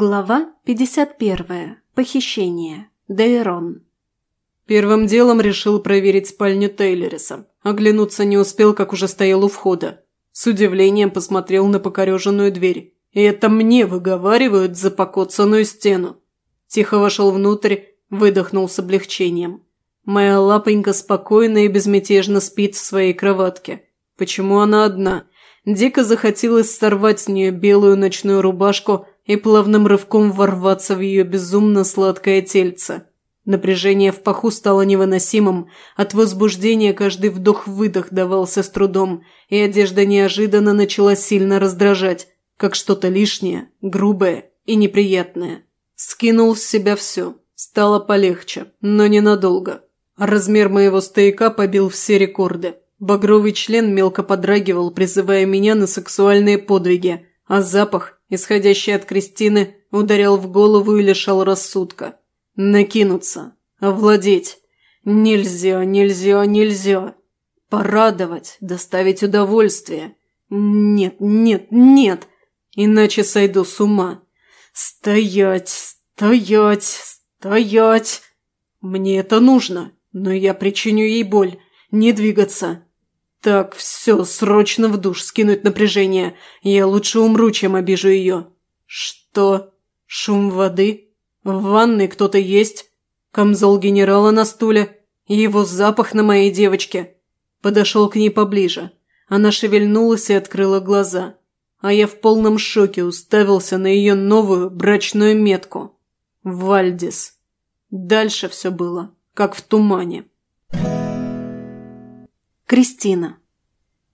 Глава 51. Похищение. Дейрон. Первым делом решил проверить спальню Тейлериса. Оглянуться не успел, как уже стоял у входа. С удивлением посмотрел на покореженную дверь. И это мне выговаривают за покоцанную стену. Тихо вошел внутрь, выдохнул с облегчением. Моя лапонька спокойно и безмятежно спит в своей кроватке. Почему она одна? Дико захотелось сорвать с нее белую ночную рубашку – и плавным рывком ворваться в ее безумно сладкое тельце. Напряжение в паху стало невыносимым, от возбуждения каждый вдох-выдох давался с трудом, и одежда неожиданно начала сильно раздражать, как что-то лишнее, грубое и неприятное. Скинул с себя все. Стало полегче, но ненадолго. Размер моего стояка побил все рекорды. Багровый член мелко подрагивал, призывая меня на сексуальные подвиги, а запах исходящий от Кристины, ударял в голову и лишал рассудка. Накинуться, овладеть. Нельзя, нельзя, нельзя. Порадовать, доставить удовольствие. Нет, нет, нет, иначе сойду с ума. Стоять, стоять, стоять. Мне это нужно, но я причиню ей боль. Не двигаться. «Так, все, срочно в душ, скинуть напряжение. Я лучше умру, чем обижу ее». «Что? Шум воды? В ванной кто-то есть? Камзол генерала на стуле? Его запах на моей девочке?» Подошел к ней поближе. Она шевельнулась и открыла глаза. А я в полном шоке уставился на ее новую брачную метку. Вальдис. Дальше все было, как в тумане. Кристина.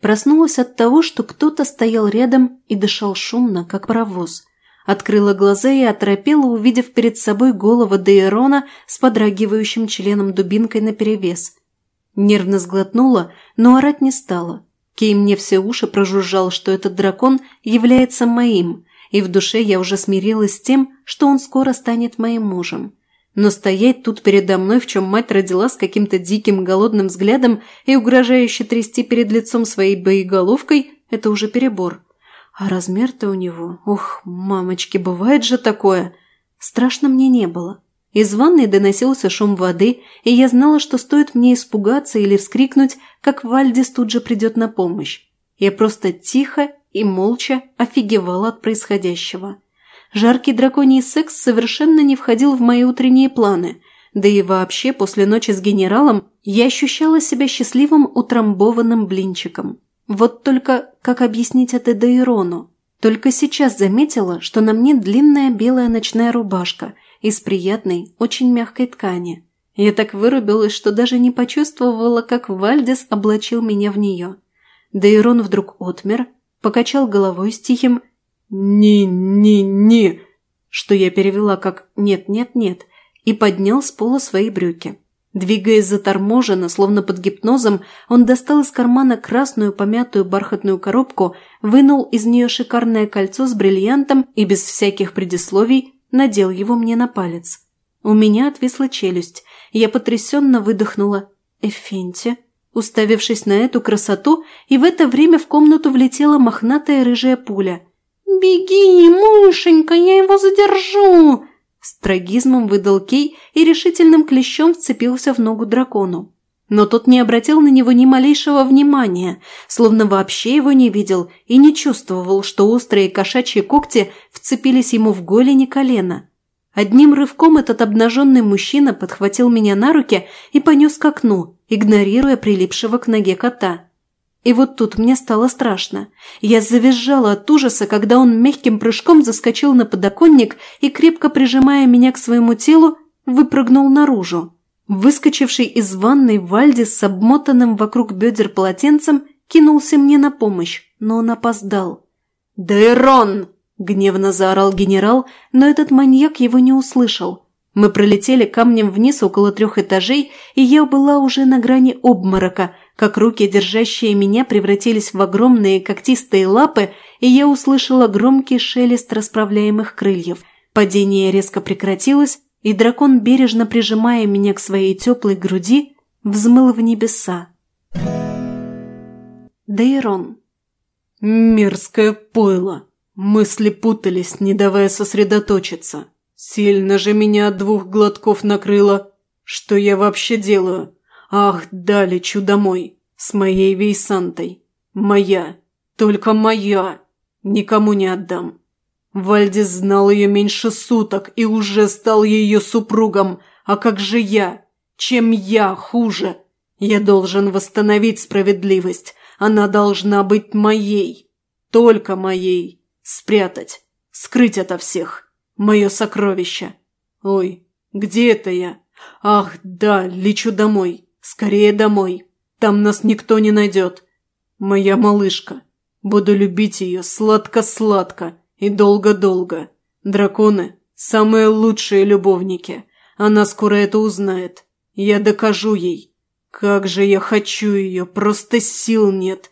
Проснулась от того, что кто-то стоял рядом и дышал шумно, как паровоз. Открыла глаза и оторопела, увидев перед собой голову Дейрона с подрагивающим членом дубинкой наперевес. Нервно сглотнула, но орать не стала. Кей мне все уши прожужжал, что этот дракон является моим, и в душе я уже смирилась с тем, что он скоро станет моим мужем. Но стоять тут передо мной, в чем мать родила с каким-то диким голодным взглядом и угрожающе трясти перед лицом своей боеголовкой – это уже перебор. А размер-то у него, ух, мамочки, бывает же такое. Страшно мне не было. Из ванной доносился шум воды, и я знала, что стоит мне испугаться или вскрикнуть, как Вальдис тут же придет на помощь. Я просто тихо и молча офигевала от происходящего. Жаркий драконий секс совершенно не входил в мои утренние планы, да и вообще после ночи с генералом я ощущала себя счастливым утрамбованным блинчиком. Вот только как объяснить это Дейрону? Только сейчас заметила, что на мне длинная белая ночная рубашка из приятной, очень мягкой ткани. Я так вырубилась, что даже не почувствовала, как Вальдес облачил меня в нее. Дейрон вдруг отмер, покачал головой с тихим «Ни-ни-ни», что я перевела как «нет-нет-нет», и поднял с пола свои брюки. Двигаясь заторможенно, словно под гипнозом, он достал из кармана красную помятую бархатную коробку, вынул из нее шикарное кольцо с бриллиантом и без всяких предисловий надел его мне на палец. У меня отвисла челюсть, я потрясенно выдохнула «Эфенти», уставившись на эту красоту, и в это время в комнату влетела мохнатая рыжая пуля – «Беги, мышенька, я его задержу!» С трагизмом выдал Кей и решительным клещом вцепился в ногу дракону. Но тот не обратил на него ни малейшего внимания, словно вообще его не видел и не чувствовал, что острые кошачьи когти вцепились ему в голени колено. Одним рывком этот обнаженный мужчина подхватил меня на руки и понес к окну, игнорируя прилипшего к ноге кота. И вот тут мне стало страшно. Я завизжала от ужаса, когда он мягким прыжком заскочил на подоконник и, крепко прижимая меня к своему телу, выпрыгнул наружу. Выскочивший из ванной Вальдис с обмотанным вокруг бедер полотенцем кинулся мне на помощь, но он опоздал. «Дейрон!» – гневно заорал генерал, но этот маньяк его не услышал. Мы пролетели камнем вниз около трех этажей, и я была уже на грани обморока – как руки, держащие меня, превратились в огромные когтистые лапы, и я услышала громкий шелест расправляемых крыльев. Падение резко прекратилось, и дракон, бережно прижимая меня к своей теплой груди, взмыл в небеса. Дейрон. «Мерзкое пойло!» Мысли путались, не давая сосредоточиться. Сильно же меня от двух глотков накрыло. Что я вообще делаю? Ах, да, лечу домой. С моей Вейсантой. Моя. Только моя. Никому не отдам. Вальдис знал ее меньше суток и уже стал ее супругом. А как же я? Чем я хуже? Я должен восстановить справедливость. Она должна быть моей. Только моей. Спрятать. Скрыть ото всех. Мое сокровище. Ой, где это я? Ах, да, лечу домой. Скорее домой. Там нас никто не найдет. Моя малышка. Буду любить ее сладко-сладко и долго-долго. Драконы – самые лучшие любовники. Она скоро это узнает. Я докажу ей. Как же я хочу ее, просто сил нет.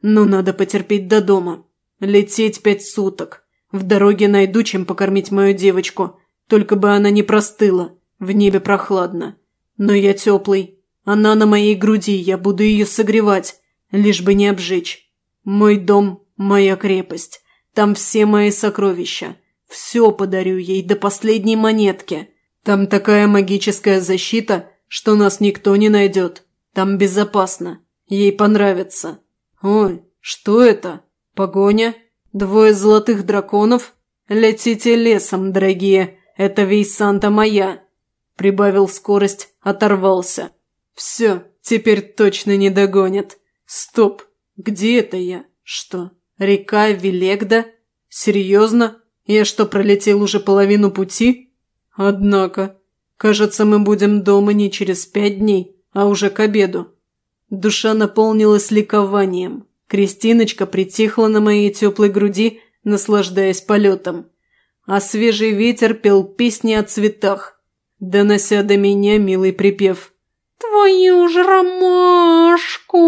Но надо потерпеть до дома. Лететь пять суток. В дороге найду, чем покормить мою девочку. Только бы она не простыла. В небе прохладно. Но я теплый. Она на моей груди, я буду ее согревать. Лишь бы не обжечь. Мой дом – моя крепость. Там все мои сокровища. Все подарю ей до последней монетки. Там такая магическая защита, что нас никто не найдет. Там безопасно. Ей понравится. Ой, что это? Погоня? Двое золотых драконов? Летите лесом, дорогие. Это Вейсанта моя. Прибавил скорость, оторвался. Все, теперь точно не догонят. Стоп, где это я? Что, река Вилегда? Серьезно? Я что, пролетел уже половину пути? Однако, кажется, мы будем дома не через пять дней, а уже к обеду. Душа наполнилась ликованием. Кристиночка притихла на моей теплой груди, наслаждаясь полетом. А свежий ветер пел песни о цветах, донося до меня милый припев. «Твою ж ромашку!»